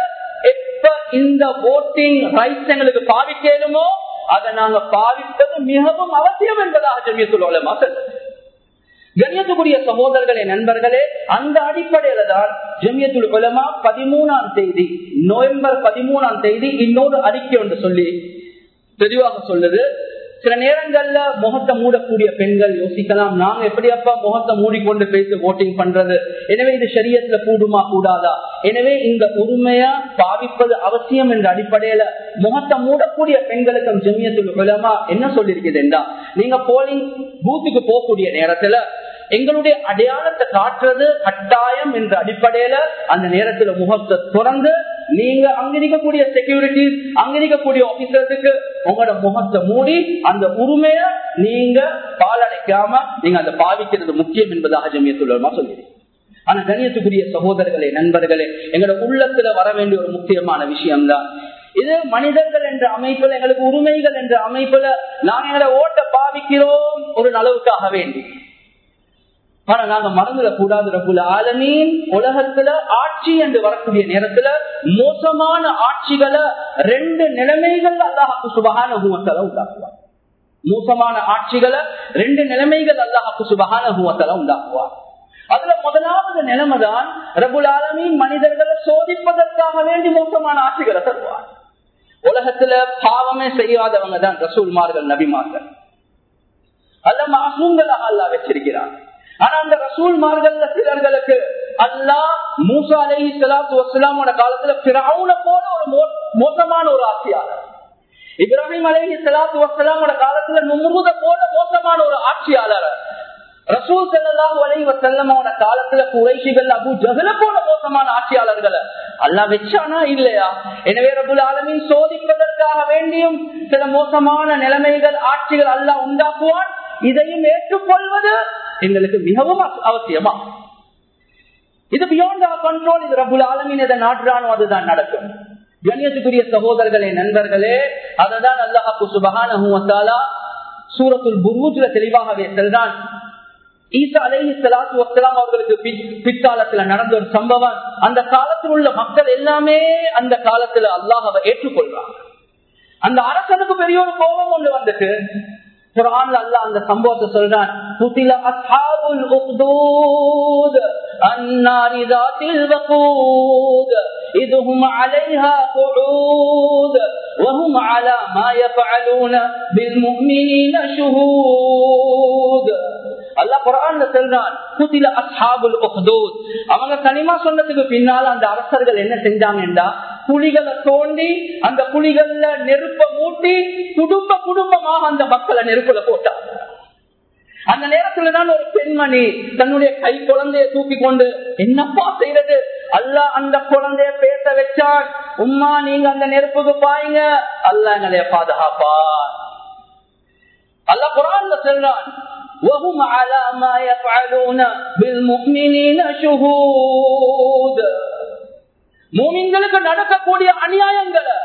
எப்ப இந்த ஓட்டிங் ரைட்ஸ் எங்களுக்கு பாவிக்கணுமோ அதை நாங்க பாவிப்பது மிகவும் அவசியம் என்பதாக ஜன்யத்தில் உலமா சொல்லுது. கண்ணியத்துக்குரிய சகோதரர்களே நண்பர்களே அந்த அடிப்படையில தான் ஜமியத்துல் உலமா பதிமூணாம் தேதி நவம்பர் பதிமூணாம் தேதி இன்னொரு அறிக்கை ஒன்று சொல்லி தெளிவாக சொல்லுது. சில நேரங்கள்ல முகத்தை மூடக்கூடிய பெண்கள் யோசிக்கலாம். நாங்க எப்படி அப்பா முகத்தை மூடிக்கொண்டு பேசி ஓட்டிங் பண்றது? எனவே இது சரியத்துல கூடுமா கூடாதா? எனவே இந்த உரிமையா பாவிப்பது அவசியம் என்ற அடிப்படையில முகத்தை மூடக்கூடிய பெண்களுக்கும் ஜமியத்துல் உலமா என்ன சொல்லியிருக்குதுண்டா நீங்க போலிங் பூத்துக்கு போகக்கூடிய நேரத்துல எங்களுடைய அடையாளத்தை காட்டுறது கட்டாயம் என்ற அடிப்படையில அந்த நேரத்துல முகத்தை திறந்து நீங்க அங்க இருக்கக்கூடிய செக்யூரிட்டி அங்க இருக்கக்கூடிய ஆபீசர்ஸுக்கு உங்களோட முகத்தை மூடி அந்த உரிமைய நீங்க பாலடைக்காம நீங்க அதை பாவிக்கிறது முக்கியம் என்பதாக ஜமியத்துள்ளமா சொல்லிடுறீங்க ஆனா கணியத்துக்குரிய சகோதரர்களே நண்பர்களே எங்களோட உள்ளத்துல வர வேண்டிய ஒரு முக்கியமான விஷயம்தான். இது மனிதர்கள் என்ற அமைப்புல எங்களுக்கு உரிமைகள் என்ற அமைப்புல நாங்க எங்களை ஓட்ட பாவிக்கிறோம் ஒரு நலவுக்காக வேண்டி. ஆனா நாங்க மறந்துட கூடாது ரகுல ஆலமீன். உலகத்துல ஆட்சி என்று வரக்கூடிய நேரத்துல மோசமான ஆட்சிகளை ரெண்டு நிலைமைகள் அல்லாஹாக்கு சுபகான ஹூவத்தல உண்டாக்குவார் மோசமான ஆட்சிகளை ரெண்டு நிலைமைகள் அல்லாஹாக்கு சுபகான ஹூவத்தல உண்டாக்குவார் அதுல முதலாவது நிலைமைதான் ரகுல் ஆலமீன் மனிதர்களை சோதிப்பதற்காக வேண்டி மோசமான ஆட்சிகளை தருவார். உலகத்துல பாவமே செய்யாதவங்க தான் ரசூல்மார்கள் நபிமார்கள். அல்ல மாசூங்களாக அல்லா வச்சிருக்கிறான். ஆனா அந்த ரசூல்மார்கள் சிலர்களுக்கு அல்லா மூசா அலஹி சலாத்து வசலாமோட காலத்துல பிறவுன போல ஒரு மோசமான ஒரு ஆட்சியாளர். இப்ராஹிம் அலஹி சலாத்து வசலாமோட காலத்துல நுமுத போல மோசமான ஒரு ஆட்சியாளர். ரசூல் செல்லாஹு அலை வசல்லமோட காலத்துல குறைஷிகள் அபு ஜகுல போல மோசமான ஆட்சியாளர்களை அல்லா வச்சானா இல்லையா? எனவே ரபுல் ஆலமின் சோதிப்பதற்காக வேண்டியும் சில மோசமான நிலைமைகள் ஆட்சிகள் அல்லா உண்டாக்குவான். இதையும் ஏற்றுக்கொள்வது எங்களுக்கு மிகவும் அவசியமா. இது பியாண்ட் அவர் கண்ட்ரோல் இது ரபுல் ஆலமின் நாட்டுறானோ அதுதான் நடக்கும். கண்ணியத்துக்குரிய சகோதரர்களே நண்பர்களே அததான் அல்லாஹு சுபகான சூரத்துல் புரூஜ்ல தெளிவாகவே செல்றான். ஈசா அலஹி சலாத்து வசலாம் அவர்களுக்கு பிற்காலத்துல நடந்த ஒரு சம்பவம். அந்த காலத்தில் உள்ள மக்கள் எல்லாமே அந்த காலத்துல அல்லாஹவை ஏற்றுக்கொள்றாங்க அந்த அரசனுக்கு பெரிய ஒரு கோபம் ஒன்று வந்துட்டு குரான்ல அல்ல அந்த சம்பவத்தை சொல்றான் புத்தில அஸ்ஹாபுல் உக்தூத் அன்னாரி ذاتில் வகூத் இதுஹும் அலைஹா குஊத் وهم على ما يفعلون بالمؤمنين شهود அல்லாஹ் குரான்ல சொல்றான் புத்தில அஸ்ஹாபுல் உக்தூத் அவங்க தனிமா சொன்னதுக்கு பின்னால் அந்த அரசர்கள் என்ன செஞ்சாங்கன்னா புலிகளை தோண்டி அந்த புலிகள்ல நெருப்ப மூட்டி குடும்ப குடும்பமாக அந்த மக்களை நெருப்புல போட்டார் அந்த நேரத்துல தான் ஒரு பெண்மணி தன்னுடைய கை குழந்தைய தூக்கி கொண்டு என்னப்பா செய்யறது அல்ல அந்த குழந்தைய பேச வச்சான். உம்மா நீங்க அந்த நெருப்புக்கு பாயுங்க. அல்ல எங்களைய பாதுகாப்பா அல்ல குரான்ல சொல்றான் وهم على ما يفعلون بالمؤمنين شهود மூமின்களுக்கு நடக்கக்கூடிய அநியாயங்களை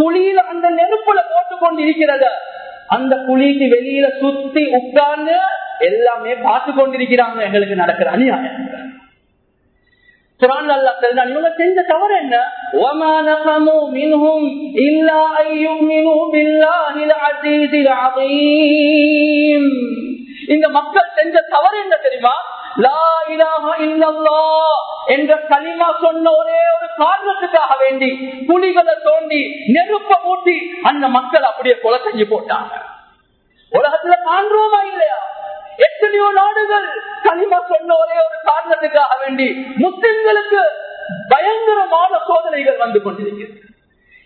குழியில அந்த நெருப்புல போட்டுக் கொண்டு இருக்கிறத அந்த குழிக்கு வெளியில சுத்தி உட்கார்ந்து எல்லாமே பார்த்து கொண்டிருக்கிறாங்க எங்களுக்கு நடக்கிற அநியாயம் குரான் அல்லா சொல்றான் இவங்க செஞ்ச தவறு என்ன وَمَا نَقَمُوا مِنْهُمْ إِلَّا أَن يُؤْمِنُوا بِاللَّهِ الْعَزِيزِ الْعَظِيمِ இந்த மக்கள் செஞ்ச தவறு என்ன தெரியுமா? லா இலாஹ இல்லல்லாஹ் என்ற கலிமா சொன்ன ஒரே ஒரு காரணத்துக்காக வேண்டி புலிகளை தோண்டி நெருப்ப ஊட்டி அந்த மக்கள் அப்படியே கொலை செஞ்சு போட்டாங்க. உலகத்துல காண்றோமா இல்லையா? எத்தனையோ நாடுகள் களிமா சொன்ன ஒரே ஒரு காரணத்துக்காக வேண்டி முஸ்லிம்களுக்கு பயங்கரமான சோதனைகள் வந்து கொண்டிருக்கிறது.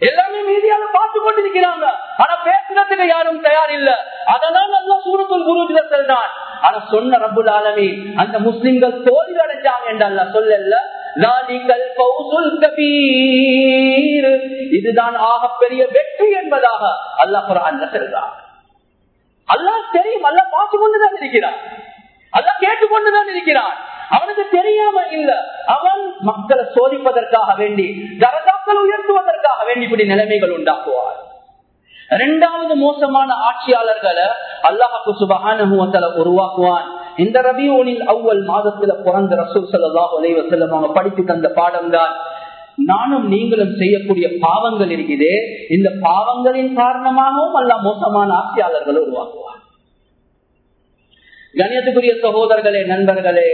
எல்லாமே மீடியால பார்த்து கொண்டிருக்கிறாங்க. ஆனா பேசுறதுக்கு யாரும் தயார் இல்ல அதனால் அல்லா சூரத்துள் குருஜில செல்றான். ஆனா சொன்ன ரபுல் ஆலமி அந்த முஸ்லிம்கள் தோல்வி அடைஞ்சாங்க என்று அல்ல சொல்லல. இதுதான் ஆக பெரிய வெற்றி என்பதாக அல்லாஹ் குரான் செல்றான். அல்லாஹ் தெரியும் அல்ல பார்த்து கொண்டுதான் இருக்கிறான். அல்ல கேட்டுக்கொண்டுதான் இருக்கிறான். அவனுக்கு தெரியாம இல்ல. அவன் மக்களை சோதிப்பதற்காக வேண்டி தரதாக்கள் உயர்த்துவதற்காக வேண்டி இப்படி நிலைமைகள் உண்டாக்குவார் இரண்டாவது மோசமான ஆட்சியாளர்களை அல்லாஹாக்கு சுபகான உருவாக்குவான். இந்த ரபியோனில் அவ்வல் மாதத்துல பிறந்த ரசூல் சல்லாஹ் அலைவசல்லம் அவங்க படித்து தந்த பாடம் தான். நானும் நீங்களும் செய்யக்கூடிய பாவங்கள் இருக்குதே. இந்த பாவங்களின் காரணமாகவும் அல்ல மோசமான ஆட்சியாளர்களை உருவாக்குவார் கணியத்துக்குரிய சகோதரர்களே நண்பர்களே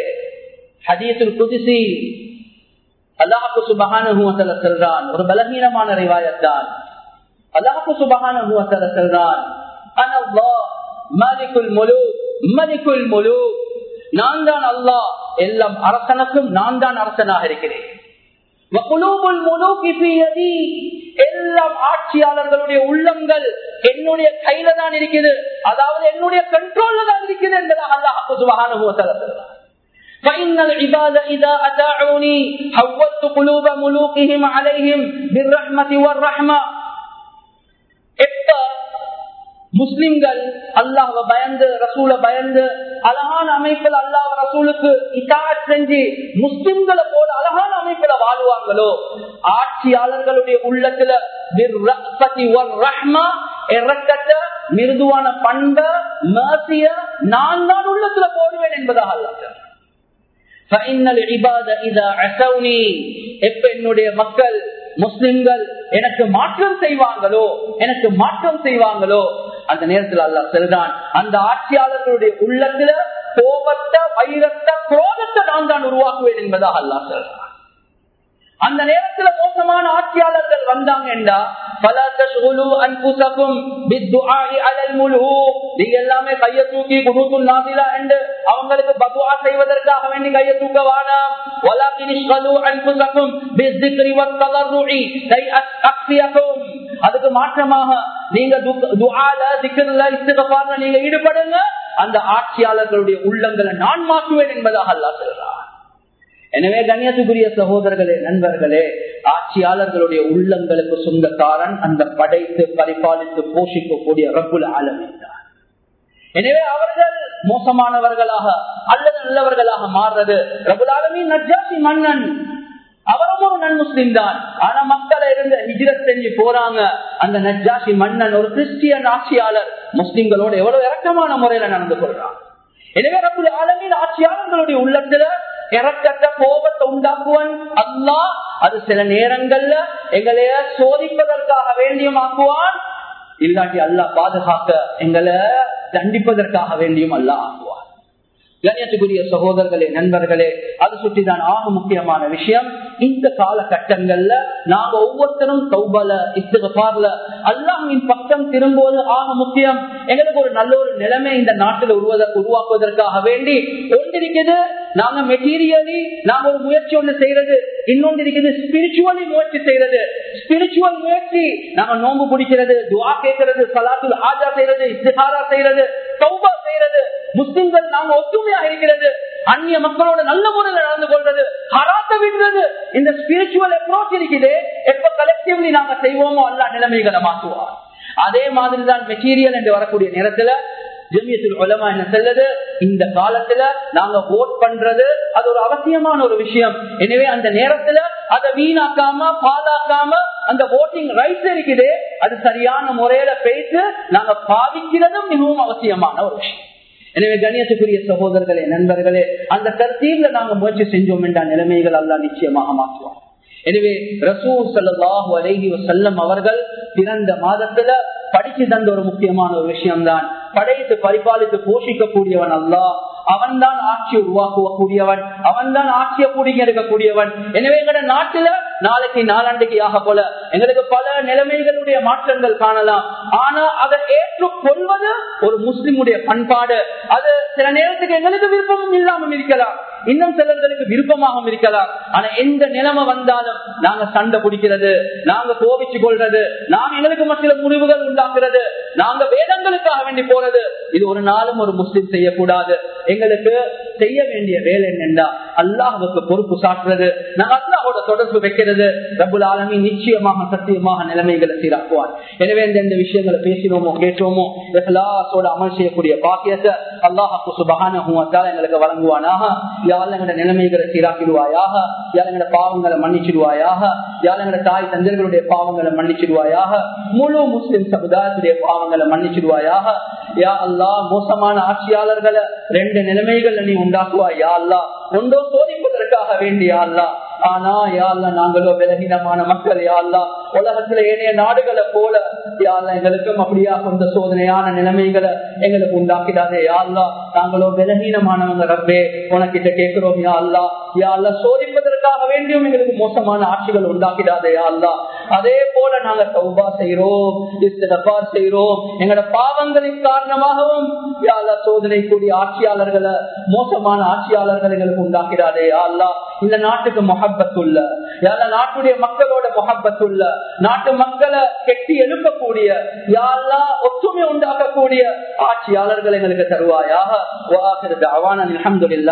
ஹதியத்தில் குதிசி அல்லாஹு சுபகான செல்றான். ஒரு பலகீனமான ரிவாயத்தான் அல்லாஹு சுபகான செல்றான் மலிக்குல் முழு மலிக்குல் முழு நான் தான் அல்லாஹ் எல்லாம் அரசனுக்கும் நான் தான் அரசனாக இருக்கிறேன் எல்லாம் ஆட்சியாளர்களுடைய உள்ளங்கள் என்னுடைய கையில தான் இருக்குது அதாவது என்னுடைய கண்ட்ரோல்ல தான் இருக்குது என்பதாக அல்லாஹ் சுபகான فإن العباد إذا أتاعوني حولت قلوب ملوكهم عليهم بالرحمة والرحمة எப்ப முஸ்லிம்கள் அல்லாஹ பயந்து ரசூல பயந்து அழகான அமைப்புல அல்லாஹ் ரசூலுக்கு இட்டாட் செஞ்சு முஸ்லிம்களை போல அழகான அமைப்புல வாழ்வாங்களோ ஆட்சியாளர்களுடைய உள்ளத்துல இறக்கத்தை மிருதுவான பண்ப மேசிய நான் தான் உள்ளத்துல போடுவேன் என்பதாக அல்லாஹ் எப்ப என்னுடைய மக்கள் முஸ்லிம்கள் எனக்கு மாற்றம் செய்வாங்களோ எனக்கு மாற்றம் செய்வாங்களோ அந்த நேரத்தில் அல்லாஹ் செல்தான் அந்த ஆட்சியாளர்களுடைய உள்ளத்துல கோபத்தை வைரத்தை குரோதத்தை நான் தான் உருவாக்குவேன் என்பதாக அல்லா சொல்றான். அந்த நேரத்துல மோசமான ஆட்சியாளர்கள் வந்தாங்க என்றா நீங்க எல்லாமே கைய தூக்கி குருத்து நாசிலா என்று அவங்களுக்கு பகுவா செய்வதற்காக வேண்டி கைய தூக்க வேணாம் அதுக்கு மாற்றமாக நீங்க நீங்க ஈடுபடுங்க. அந்த ஆட்சியாளர்களுடைய உள்ளங்களை நான் மாற்றுவேன் என்பதாக அல்லா சொல்றார் எனவே கண்ணியத்துக்குரிய சகோதரர்களே நண்பர்களே ஆட்சியாளர்களுடைய உள்ளங்களுக்கு சொந்தக்காரன் அந்த படைத்து பரிபாலித்து போஷிக்கக்கூடிய ரப்புல ஆலமித்தார் எனவே அவர்கள் மோசமானவர்களாக அல்லது நல்லவர்களாக மாறுறது ரகுலாலமி நஜாசி மன்னன். அவரும் ஒரு நன் முஸ்லீம் தான். ஆனா மக்களை இருந்து ஹிஜ்ரத் செஞ்சு போறாங்க அந்த நஜாசி மன்னன் ஒரு கிறிஸ்டியன் ஆட்சியாளர். முஸ்லிம்களோட எவ்வளவு இறக்கமான முறையில நடந்து கொள்றான். எனவே ரகுல் ஆலமின் ஆட்சியாளர்களுடைய உள்ளத்துல இறக்கத்தை கோபத்தை உண்டாக்குவன். அல்லா அது சில நேரங்கள்ல எங்களைய சோதிப்பதற்காக வேண்டியமாக்குவான். இல்லாட்டி அல்லா பாதுகாக்க எங்களை தண்டிப்பதற்காக வேண்டியும் அல்லா ஆக்குவான். கண்ணியத்துக்குரிய சகோதரர்களே நண்பர்களே அது சுற்றிதான் ஆக முக்கியமான விஷயம். இந்த காலகட்டங்கள்ல நாங்க ஒவ்வொருத்தரும் தௌபல இஸ்திகார்ல அல்லாஹின் பக்கம் திரும்புவது ஆக முக்கியம். எங்களுக்கு ஒரு நல்ல ஒரு நிலைமை இந்த நாட்டில் உருவாக்குவதற்காக வேண்டி ஒன்றிருக்கிறது. நாங்க மெட்டீரியலி நாங்க ஒரு முயற்சி ஒண்ணு செய்யறது இன்னொன்று இருக்குது ஸ்பிரிச்சுவலி முயற்சி செய்யறது ஸ்பிரிச்சுவல் முயற்சி நாங்க நோம்பு பிடிக்கிறது துவா கேட்கறது சலாத்துல் ஆஜா செய்யறது இஸ்திஹாரா செய்யறது தௌபா செய்யறது முஸ்லிம்கள் நாங்க ஒத்துமையா இருக்கிறது. அந்நிய மக்களோட நல்ல முறையில் நடந்து கொள்றது ஹராத்த விடுறது இந்த ஸ்பிரிச்சுவல் அப்ரோச் இருக்குது. எப்ப கலெக்டிவ்லி நாங்க செய்வோமோ அல்ல நிலைமைகளை மாற்றுவார். அதே மாதிரி தான் மெட்டீரியல் என்று வரக்கூடிய நேரத்துல ஜெமியத்தில் உலமா என்ன செல்லது? இந்த காலத்துல நாங்க ஓட் பண்றது அது ஒரு அவசியமான ஒரு விஷயம். எனவே அந்த நேரத்துல அதை வீணாக்காம பாதாக்காம அந்த ஓட்டிங் ரைட்ஸ் இருக்குது. அது சரியான முறையில பேசு நாங்க பாதிக்கிறதும் மிகவும் அவசியமான ஒரு விஷயம். எனவே கணியத்துக்குரிய சகோதரர்களே நண்பர்களே அந்த தர்த்தீர்ல நாங்க முயற்சி செஞ்சோம் என்ற நிலைமைகள் எல்லாம் நிச்சயமாக மாற்றுவோம் எனவே ரசூல் சல்லாஹூ அலஹி வசல்லம் அவர்கள் பிறந்த மாதத்துல படிச்சு தந்த ஒரு முக்கியமான ஒரு விஷயம்தான். படைத்து பரிபாலித்து போஷிக்கக்கூடியவன் அல்லா அவன் தான் ஆட்சி உருவாக்கக்கூடியவன் அவன் தான் ஆட்சியை கூடிய இருக்கக்கூடியவன் எனவே எங்கட நாட்டுல நாளைக்கு நாளாண்டுக்கு போல. எங்களுக்கு பல நிலைமைகளுடைய மாற்றங்கள் காணலாம். ஆனா அதை ஏற்றுக்கொள்வது ஒரு முஸ்லிமுடைய பண்பாடு. அது சில நேரத்துக்கு எங்களுக்கு விருப்பமும் இல்லாமல் இருக்கலாம். இன்னும் சிலர்களுக்கு விருப்பமாகவும் இருக்கலாம். ஆனா எந்த நிலைமை வந்தாலும் நாங்க சண்டை பிடிக்கிறது நாங்க கோபிச்சு கொள்றது நாங்க எங்களுக்கு மத்தியில முடிவுகள் உண்டாக்குறது நாங்க வேதங்களுக்காக வேண்டி போறது. இது ஒரு நாளும் ஒரு முஸ்லிம் செய்யக்கூடாது. எங்களுக்கு செய்ய வேண்டிய வேலை என்னென்றா அல்லாஹுக்கு பொறுப்பு சாட்டுறது. நாங்க அல்லாஹோட தொடர்பு வைக்கிறது ரபுல் ஆலமி நிச்சயமாக சத்தியமாக நிலைமைகளை சீராக்குவார். எனவே இந்த விஷயங்களை பேசினோமோ கேட்டோமோ இஹ்லாசோட அமல் செய்யக்கூடிய பாக்கியத்தை அல்லாஹாக்கு சுபகான எங்களுக்கு வழங்குவானாக. யாழ் எங்களோட நிலைமைகளை சீராக்கிடுவாயாக? யாழ் எங்களோட பாவங்களை மன்னிச்சிடுவாயாக? யாழ் எங்களோட தாய் தந்தர்களுடைய பாவங்களை மன்னிச்சிடுவாயாக? முழு முஸ்லிம் சமுதாயத்துடைய பாவங்களை மன்னிச்சிடுவாயாக. யா அல்லா மோசமான ஆட்சியாளர்களை ரெண்டு நிலைமைகள் நீ உண்டாக்குவாய். யா அல்லா ஒன்றோ சோதிப்பதற்காக வேண்டிய அல்லா ஆனா யாழ்ல நாங்களோ பலகீனமான மக்கள் யாழ்லா உலகத்துல ஏனைய நாடுகளை போல யாரு எங்களுக்கும் அப்படியா கொண்ட சோதனையான நிலைமைகளை எங்களுக்கு உண்டாக்கிடாதே யாழ்லா நாங்களோ விலகீனமானவங்க ரப்பே. உனக்கிட்ட கேட்கிறோம் யாழ்லா யாழ்ல சோதிப்பதற்காக வேண்டியும் எங்களுக்கு மோசமான ஆட்சிகள் உண்டாக்கிடாதே யாழ்லா அதே போல நாங்க சௌபா செய்யறோம் இஸ்தபார் செய்யறோம் எங்களோட பாவங்களின் காரணமாகவும் யாழ்லா சோதனை கூடிய ஆட்சியாளர்களை மோசமான ஆட்சியாளர்கள் எங்களுக்கு உண்டாக்கிடாதே யாழ்லா இந்த நாட்டுக்கு மொஹப்பத்துள்ள யாரு நாட்டுடைய மக்களோட மொஹப்பத்துள்ள நாட்டு மக்களை கெட்டி எழுப்பக்கூடிய யாரா ஒற்றுமை உண்டாக்கக்கூடிய ஆட்சியாளர்கள் எங்களுக்கு தருவாயாக. அவான அலமதுல்லா